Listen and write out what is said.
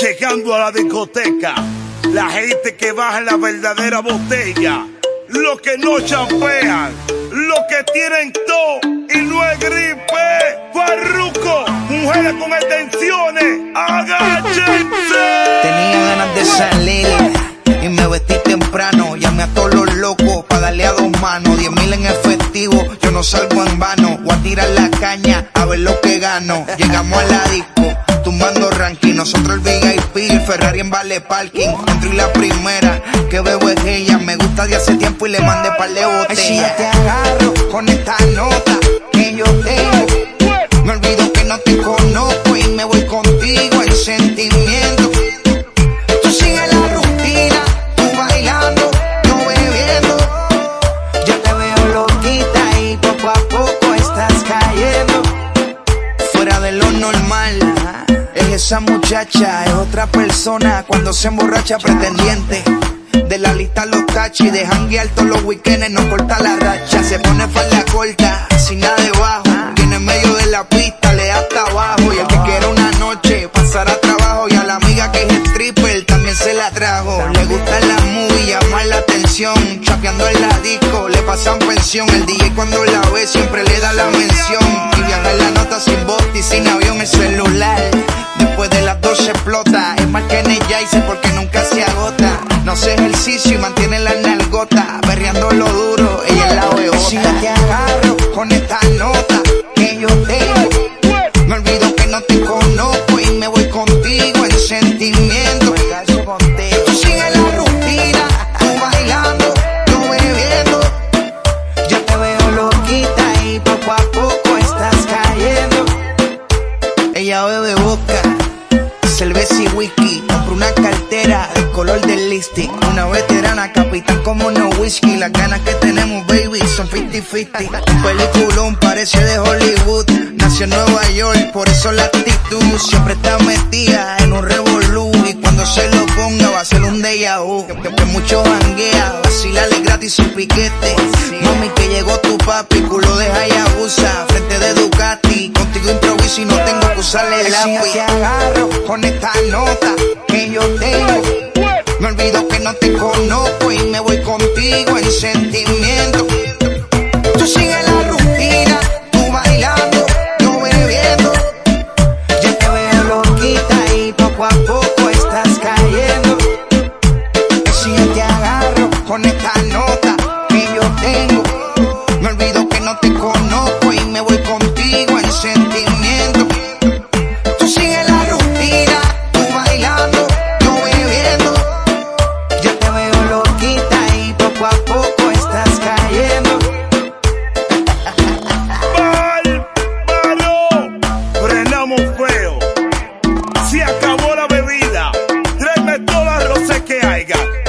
Llegando a la discoteca, la gente que baja la verdadera botella, los que no champean, los que tienen todo y no es gripe, farruco, mujeres con extensiones, agáchense. Tenía ganas de salir y me vestí temprano, llamé a todos los locos para darle a dos manos, diez mil en efectivo, yo no salgo en vano, voy a tirar la caña a ver lo que gano, llegamos a la disco tumbando ranking. Nosotros el VIP, el Ferrari en vale parking. Entro y la primera que veo es ella. Me gusta de hace tiempo y le mandé par de botellas. Si ya te agarro con esa muchacha es otra persona cuando se emborracha pretendiente. De la lista los tachis, de janguear todos los weekends, no corta la racha. Se pone falda corta, sin nada debajo. Tiene en medio de la pista, le da hasta abajo. Y el que quiera una noche, pasará trabajo. Y a la amiga que es stripper, también se la trajo. Le gusta la movie, llamar la atención. Chapeando en la disco, le pasan pensión. El DJ cuando la ve siempre le da la mención. Dice porque nunca se agota. No hace ejercicio y mantiene la nalgota. Berreando lo duro, ella es la bebota. Si te agarro con esta nota que yo tengo, me olvido que no te conozco y me voy contigo en sentimiento. Tú sigues la rutina, tú bailando, tú bebiendo. Yo te veo loquita y poco a poco estás cayendo. Ella bebe boca cerveza y whisky. Compro una cartera del color del listing. Una veterana, capitán como no whisky. Las ganas que tenemos, baby, son 50-50. Un peliculón parece de Hollywood. Nació en Nueva York, por eso la actitud. Siempre está metida en un revolú. Y cuando se lo ponga va a ser un déjà vu. Que, que mucho janguea, vacilale gratis un piquete. Mami, que llegó tu papi, culo de Hayabusa. Usarle el lápiz. te agarro con esta nota que yo tengo. Me olvido que no te conozco y me voy contigo en sentimiento. Tú sigues la rutina, tú bailando, yo bebiendo. Yo te veo loquita y poco a poco estás cayendo. Si yo te agarro con esta nota que yo tengo, me olvido que no te conozco yo lo sé que haya.